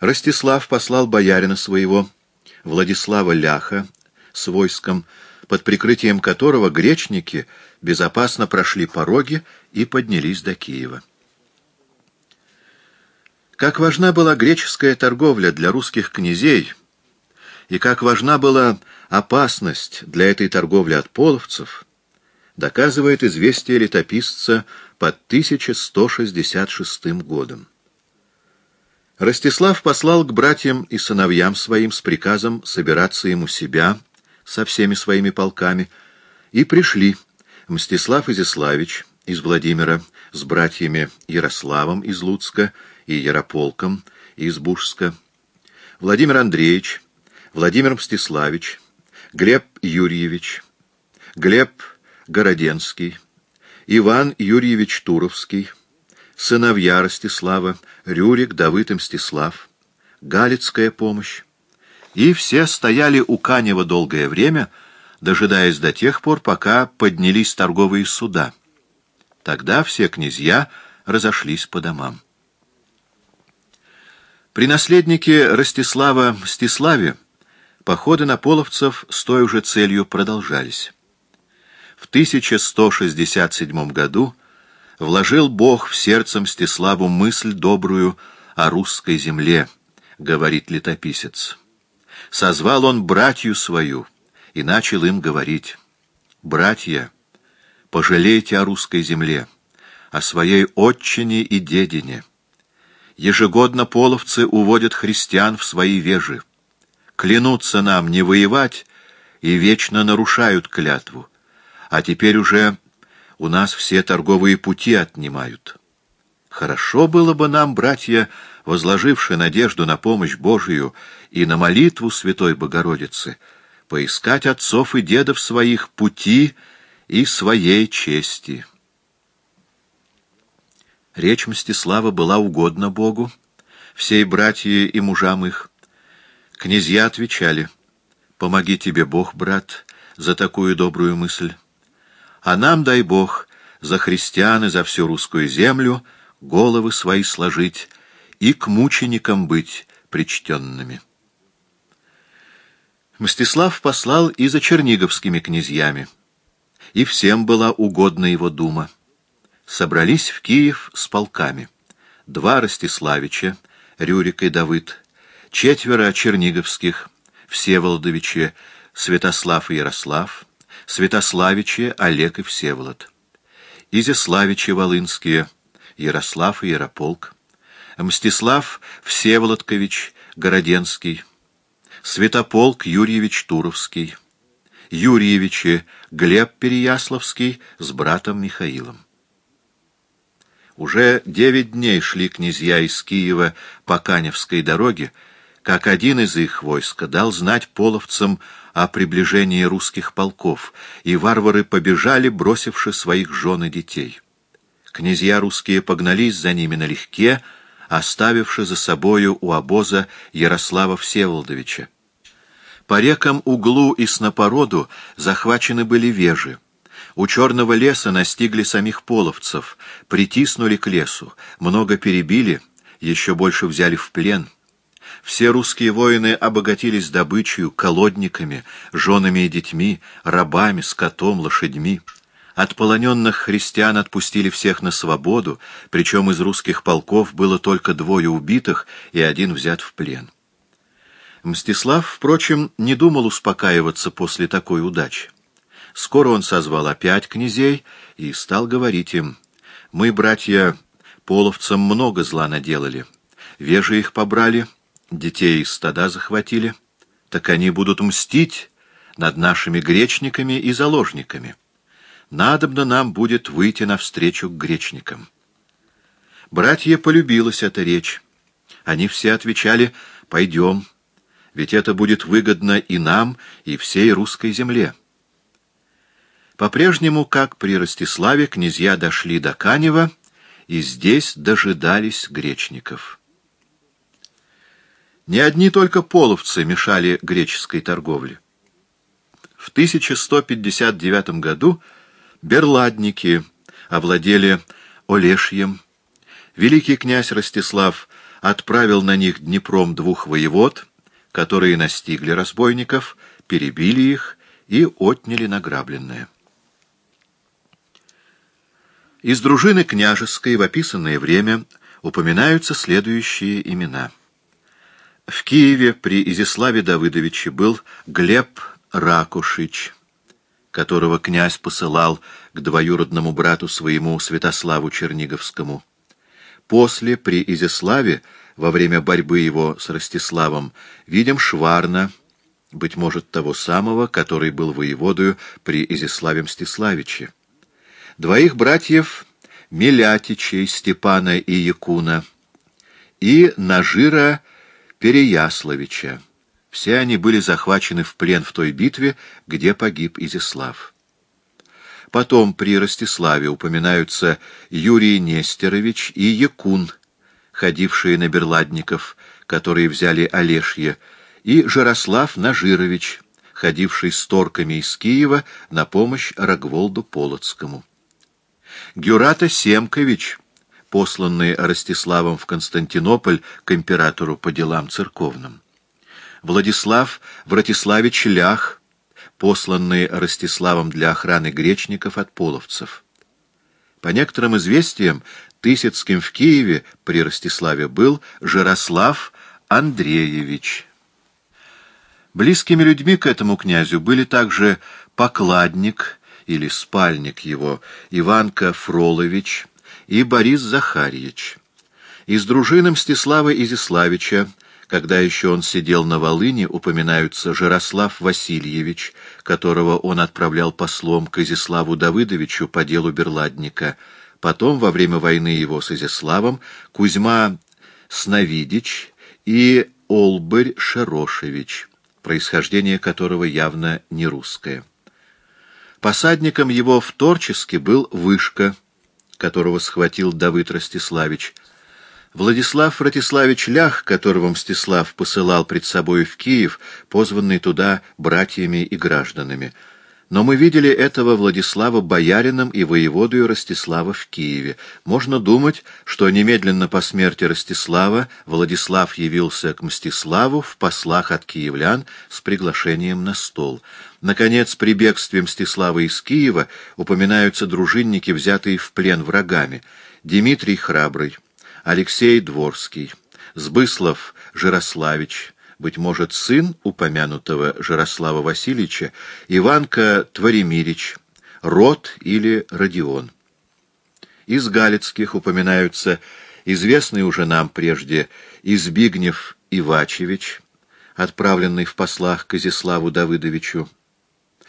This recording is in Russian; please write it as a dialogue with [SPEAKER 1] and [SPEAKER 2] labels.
[SPEAKER 1] Ростислав послал боярина своего, Владислава Ляха, с войском, под прикрытием которого гречники безопасно прошли пороги и поднялись до Киева. Как важна была греческая торговля для русских князей, и как важна была опасность для этой торговли от половцев, доказывает известие летописца под 1166 годом. Ростислав послал к братьям и сыновьям своим с приказом собираться ему себя со всеми своими полками, и пришли Мстислав Изяславич из Владимира с братьями Ярославом из Луцка и Ярополком из Бужска, Владимир Андреевич, Владимир Мстиславич, Глеб Юрьевич, Глеб Городенский, Иван Юрьевич Туровский, сыновья Ростислава, Рюрик, Давыд и Мстислав, Галицкая помощь. И все стояли у Канева долгое время, дожидаясь до тех пор, пока поднялись торговые суда. Тогда все князья разошлись по домам. При наследнике Ростислава Мстиславе походы на половцев с той же целью продолжались. В 1167 году вложил Бог в сердце Мстиславу мысль добрую о русской земле, говорит летописец. Созвал он братью свою и начал им говорить. «Братья, пожалейте о русской земле, о своей отчине и дедине. Ежегодно половцы уводят христиан в свои вежи. Клянутся нам не воевать и вечно нарушают клятву. А теперь уже у нас все торговые пути отнимают. Хорошо было бы нам, братья, возложившие надежду на помощь Божию и на молитву Святой Богородицы, поискать отцов и дедов своих пути и своей чести. Речь Мстислава была угодна Богу, всей братья и мужам их. Князья отвечали, «Помоги тебе Бог, брат, за такую добрую мысль» а нам, дай Бог, за христиан и за всю русскую землю головы свои сложить и к мученикам быть причтенными. Мстислав послал и за черниговскими князьями, и всем была угодна его дума. Собрались в Киев с полками. Два Ростиславича, Рюрик и Давыд, четверо черниговских, Всеволодовичи, Святослав и Ярослав — Святославичи Олег и Всеволод, Изяславичи Волынские, Ярослав и Ярополк, Мстислав Всеволодкович Городенский, Святополк Юрьевич Туровский, Юрьевичи Глеб Переяславский с братом Михаилом. Уже девять дней шли князья из Киева по Каневской дороге, как один из их войска дал знать половцам о приближении русских полков, и варвары побежали, бросивши своих жен и детей. Князья русские погнались за ними налегке, оставивши за собою у обоза Ярослава Всеволодовича. По рекам Углу и Снопороду захвачены были вежи. У черного леса настигли самих половцев, притиснули к лесу, много перебили, еще больше взяли в плен — все русские воины обогатились добычей, колодниками, женами и детьми, рабами, скотом, лошадьми. От полоненных христиан отпустили всех на свободу, причем из русских полков было только двое убитых и один взят в плен. Мстислав, впрочем, не думал успокаиваться после такой удачи. Скоро он созвал опять князей и стал говорить им, «Мы, братья, половцам много зла наделали, вежи их побрали» детей из стада захватили, так они будут мстить над нашими гречниками и заложниками. Надобно нам будет выйти навстречу к гречникам. Братья полюбилась эта речь. Они все отвечали «пойдем», ведь это будет выгодно и нам, и всей русской земле. По-прежнему, как при Ростиславе, князья дошли до Канева и здесь дожидались гречников. Не одни только половцы мешали греческой торговле. В 1159 году берладники овладели Олешьем, великий князь Ростислав отправил на них Днепром двух воевод, которые настигли разбойников, перебили их и отняли награбленное. Из дружины княжеской в описанное время упоминаются следующие имена. В Киеве при Изяславе Давыдовиче был Глеб Ракушич, которого князь посылал к двоюродному брату своему Святославу Черниговскому. После, при Изяславе, во время борьбы его с Ростиславом, видим Шварна, быть может, того самого, который был воеводою при Изяславе Мстиславиче. Двоих братьев Милятичей, Степана и Якуна, и Нажира Переяславича. Все они были захвачены в плен в той битве, где погиб Изяслав. Потом при Ростиславе упоминаются Юрий Нестерович и Якун, ходившие на берладников, которые взяли Олешье, и Жарослав Нажирович, ходивший с торками из Киева на помощь Рогволду Полоцкому. Гюрата Семкович, посланный Ростиславом в Константинополь к императору по делам церковным. Владислав Вратиславич Лях, посланный Ростиславом для охраны гречников от половцев. По некоторым известиям, Тысяцким в Киеве при Ростиславе был Жарослав Андреевич. Близкими людьми к этому князю были также покладник или спальник его Иванка Фролович и Борис Захарьевич. Из дружины Мстислава Изиславича когда еще он сидел на Волыне, упоминаются Жарослав Васильевич, которого он отправлял послом к Изяславу Давыдовичу по делу Берладника. Потом, во время войны его с Изяславом, Кузьма Сновидич и Олбырь Шерошевич, происхождение которого явно не русское. Посадником его в Торческе был Вышка, которого схватил Давыд Ростиславич, Владислав Ратиславич Лях, которого Мстислав посылал пред собой в Киев, позванный туда братьями и гражданами. Но мы видели этого Владислава боярином и воеводою Ростислава в Киеве. Можно думать, что немедленно по смерти Ростислава Владислав явился к Мстиславу в послах от киевлян с приглашением на стол. Наконец, при бегстве Мстислава из Киева упоминаются дружинники, взятые в плен врагами. Дмитрий Храбрый, Алексей Дворский, Сбыслов Жирославич, быть может, сын упомянутого Жирослава Васильевича, Иванка Творимирич, Род или Родион. Из Галицких упоминаются известный уже нам прежде Избигнев Ивачевич, отправленный в послах к Изяславу Давыдовичу,